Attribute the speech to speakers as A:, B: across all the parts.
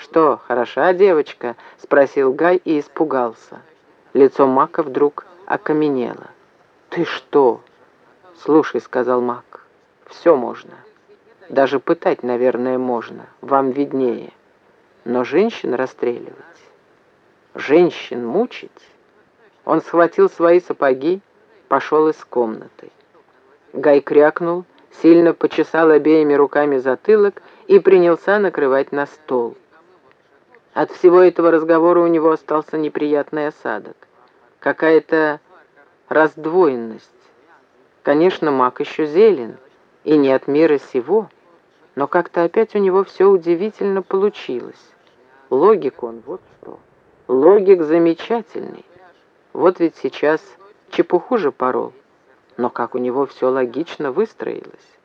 A: «Что, хороша девочка?» — спросил Гай и испугался. Лицо Мака вдруг окаменело. «Ты что?» «Слушай», — сказал Мак, — «все можно. Даже пытать, наверное, можно. Вам виднее. Но женщин расстреливать, женщин мучить...» Он схватил свои сапоги, пошел из комнаты. Гай крякнул, сильно почесал обеими руками затылок и принялся накрывать на стол. От всего этого разговора у него остался неприятный осадок. Какая-то раздвоенность. Конечно, маг еще зелен, и не от мира сего, но как-то опять у него все удивительно получилось. Логик он, вот что. Логик замечательный. Вот ведь сейчас чепуху же порол, но как у него все логично выстроилось.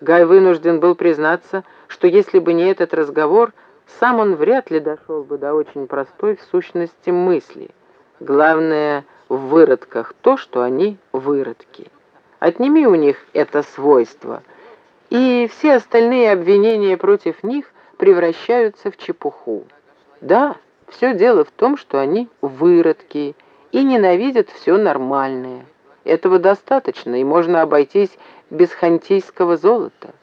A: Гай вынужден был признаться, что если бы не этот разговор, сам он вряд ли дошел бы до очень простой в сущности мысли. Главное в выродках то, что они выродки. Отними у них это свойство, и все остальные обвинения против них превращаются в чепуху. Да, все дело в том, что они выродки и ненавидят все нормальное. Этого достаточно, и можно обойтись без хантийского золота.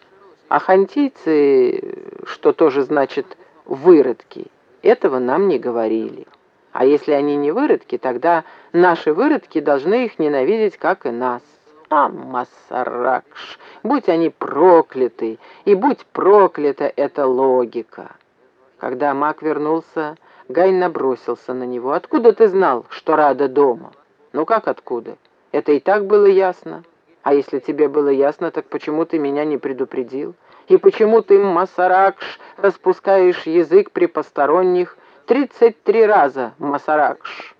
A: А хантийцы, что тоже значит выродки, этого нам не говорили. А если они не выродки, тогда наши выродки должны их ненавидеть, как и нас. А, Масаракш, будь они прокляты, и будь проклята эта логика. Когда маг вернулся, Гай набросился на него. «Откуда ты знал, что Рада дома?» «Ну как откуда? Это и так было ясно. А если тебе было ясно, так почему ты меня не предупредил? И почему ты, Масаракш, распускаешь язык при посторонних тридцать три раза, Масаракш?»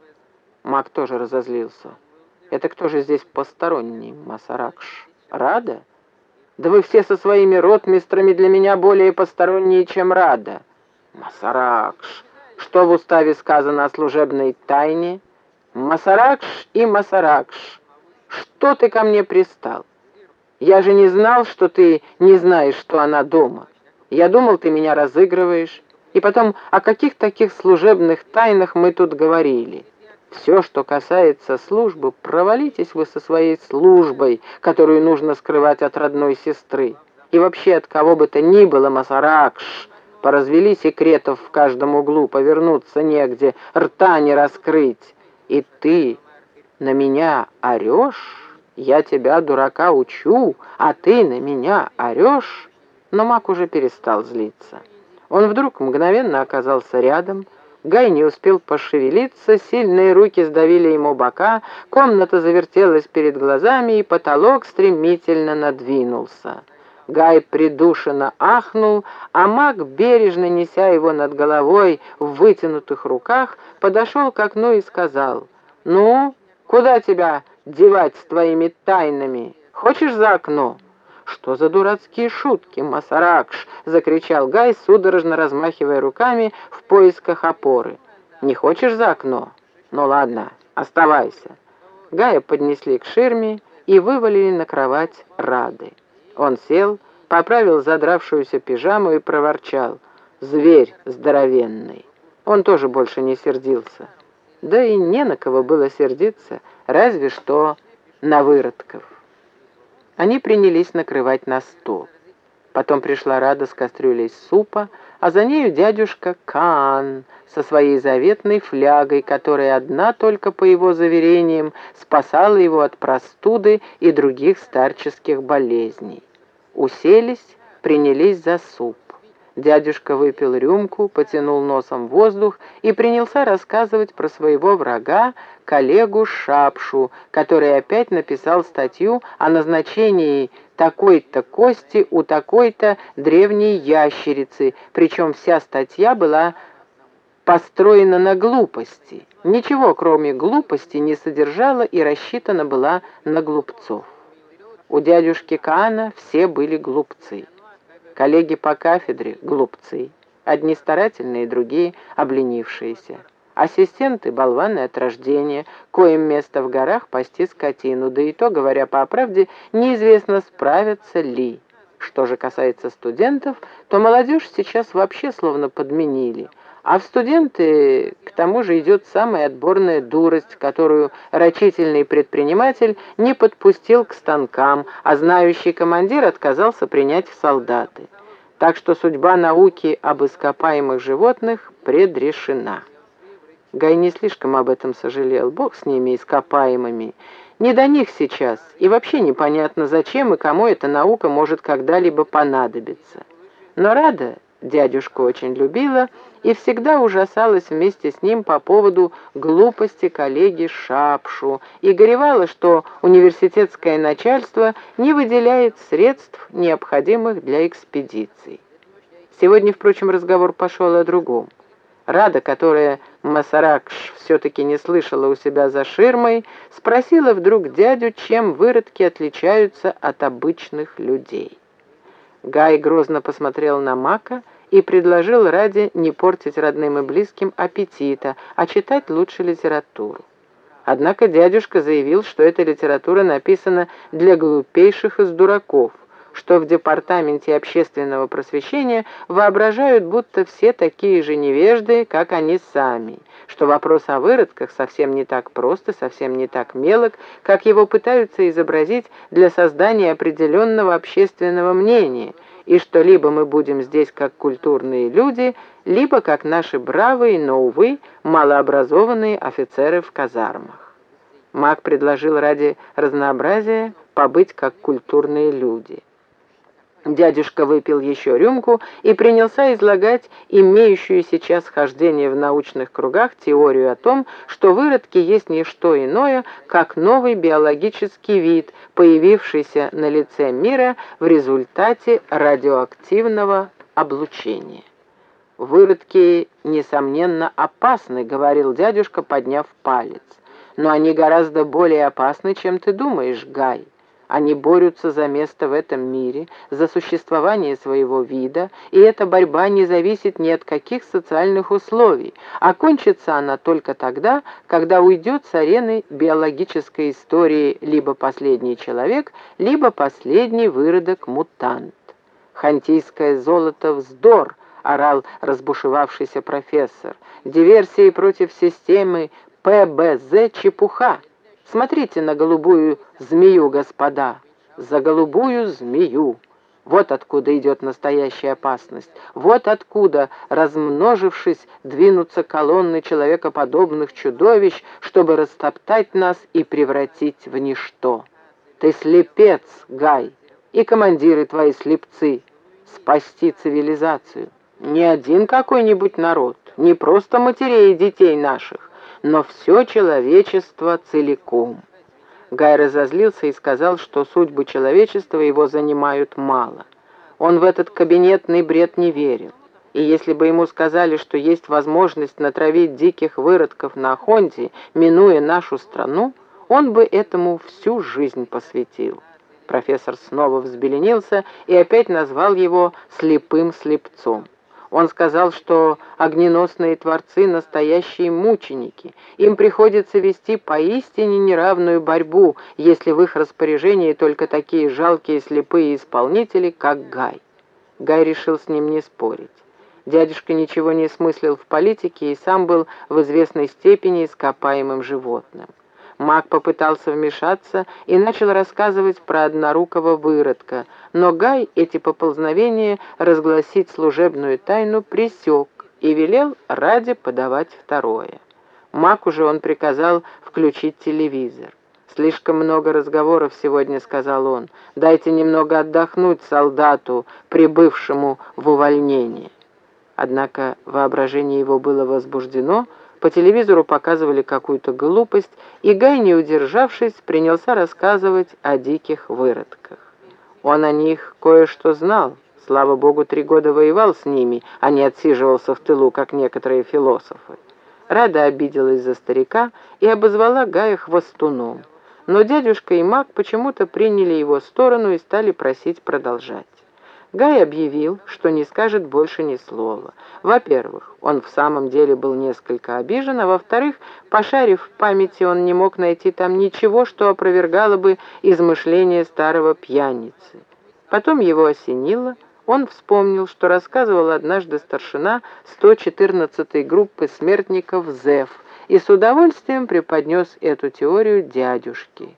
A: Маг тоже разозлился. «Это кто же здесь посторонний, Масаракш? Рада? Да вы все со своими ротмистрами для меня более посторонние, чем Рада. Масаракш, что в уставе сказано о служебной тайне? Масаракш и Масаракш. Что ты ко мне пристал? Я же не знал, что ты не знаешь, что она дома. Я думал, ты меня разыгрываешь. И потом, о каких таких служебных тайнах мы тут говорили? Все, что касается службы, провалитесь вы со своей службой, которую нужно скрывать от родной сестры. И вообще от кого бы то ни было, Масаракш, Поразвели секретов в каждом углу, повернуться негде, рта не раскрыть. И ты на меня орешь? Я тебя, дурака, учу, а ты на меня орешь? Но Мак уже перестал злиться. Он вдруг мгновенно оказался рядом, Гай не успел пошевелиться, сильные руки сдавили ему бока, комната завертелась перед глазами, и потолок стремительно надвинулся. Гай придушенно ахнул, а маг, бережно неся его над головой в вытянутых руках, подошел к окну и сказал, «Ну, куда тебя девать с твоими тайнами? Хочешь за окно?» «Что за дурацкие шутки, Масаракш?» — закричал Гай, судорожно размахивая руками в поисках опоры. «Не хочешь за окно? Ну ладно, оставайся». Гая поднесли к ширме и вывалили на кровать Рады. Он сел, поправил задравшуюся пижаму и проворчал. «Зверь здоровенный!» Он тоже больше не сердился. Да и не на кого было сердиться, разве что на выродков. Они принялись накрывать на стол. Потом пришла Рада с кастрюлей супа, а за нею дядюшка Кан со своей заветной флягой, которая одна только по его заверениям спасала его от простуды и других старческих болезней. Уселись, принялись за суп. Дядюшка выпил рюмку, потянул носом воздух и принялся рассказывать про своего врага, коллегу Шапшу, который опять написал статью о назначении такой-то кости у такой-то древней ящерицы, причем вся статья была построена на глупости. Ничего, кроме глупости, не содержала и рассчитана была на глупцов. У дядюшки Каана все были глупцы. Коллеги по кафедре — глупцы. Одни старательные, другие — обленившиеся. Ассистенты — болваны от рождения, коим место в горах пасти скотину, да и то, говоря по правде, неизвестно, справятся ли. Что же касается студентов, то молодежь сейчас вообще словно подменили. А в студенты, к тому же, идет самая отборная дурость, которую рачительный предприниматель не подпустил к станкам, а знающий командир отказался принять в солдаты. Так что судьба науки об ископаемых животных предрешена. Гай не слишком об этом сожалел. Бог с ними ископаемыми. Не до них сейчас, и вообще непонятно, зачем и кому эта наука может когда-либо понадобиться. Но Рада дядюшку очень любила и всегда ужасалась вместе с ним по поводу глупости коллеги Шапшу и горевала, что университетское начальство не выделяет средств, необходимых для экспедиций. Сегодня, впрочем, разговор пошел о другом. Рада, которая Масаракш все-таки не слышала у себя за ширмой, спросила вдруг дядю, чем выродки отличаются от обычных людей. Гай грозно посмотрел на Мака и предложил ради не портить родным и близким аппетита, а читать лучше литературу. Однако дядюшка заявил, что эта литература написана для глупейших из дураков, что в Департаменте общественного просвещения воображают, будто все такие же невежды, как они сами, что вопрос о выродках совсем не так просто, совсем не так мелок, как его пытаются изобразить для создания определенного общественного мнения, и что либо мы будем здесь как культурные люди, либо как наши бравые, но, увы, малообразованные офицеры в казармах. Маг предложил ради разнообразия побыть как культурные люди. Дядюшка выпил еще рюмку и принялся излагать имеющую сейчас хождение в научных кругах теорию о том, что выродки есть не что иное, как новый биологический вид, появившийся на лице мира в результате радиоактивного облучения. «Выродки, несомненно, опасны», — говорил дядюшка, подняв палец. «Но они гораздо более опасны, чем ты думаешь, Гай». Они борются за место в этом мире, за существование своего вида, и эта борьба не зависит ни от каких социальных условий, а кончится она только тогда, когда уйдет с арены биологической истории либо последний человек, либо последний выродок-мутант. «Хантийское золото — вздор!» — орал разбушевавшийся профессор. «Диверсии против системы ПБЗ — чепуха!» Смотрите на голубую змею, господа, за голубую змею. Вот откуда идет настоящая опасность. Вот откуда, размножившись, двинутся колонны человекоподобных чудовищ, чтобы растоптать нас и превратить в ничто. Ты слепец, Гай, и командиры твои слепцы. Спасти цивилизацию. Не один какой-нибудь народ, не просто матерей и детей наших, но все человечество целиком. Гай разозлился и сказал, что судьбы человечества его занимают мало. Он в этот кабинетный бред не верил. И если бы ему сказали, что есть возможность натравить диких выродков на Хонде, минуя нашу страну, он бы этому всю жизнь посвятил. Профессор снова взбеленился и опять назвал его «слепым слепцом». Он сказал, что огненосные творцы — настоящие мученики. Им приходится вести поистине неравную борьбу, если в их распоряжении только такие жалкие слепые исполнители, как Гай. Гай решил с ним не спорить. Дядюшка ничего не смыслил в политике и сам был в известной степени ископаемым животным. Маг попытался вмешаться и начал рассказывать про однорукого выродка, но Гай эти поползновения разгласить служебную тайну пресек и велел ради подавать второе. Маг уже он приказал включить телевизор. «Слишком много разговоров сегодня», — сказал он. «Дайте немного отдохнуть солдату, прибывшему в увольнение». Однако воображение его было возбуждено, — по телевизору показывали какую-то глупость, и Гай, не удержавшись, принялся рассказывать о диких выродках. Он о них кое-что знал. Слава богу, три года воевал с ними, а не отсиживался в тылу, как некоторые философы. Рада обиделась за старика и обозвала Гая хвостуном. Но дядюшка и маг почему-то приняли его сторону и стали просить продолжать. Гай объявил, что не скажет больше ни слова. Во-первых, он в самом деле был несколько обижен, а во-вторых, пошарив в памяти, он не мог найти там ничего, что опровергало бы измышления старого пьяницы. Потом его осенило, он вспомнил, что рассказывал однажды старшина 114-й группы смертников ЗЭФ, и с удовольствием преподнес эту теорию дядюшке.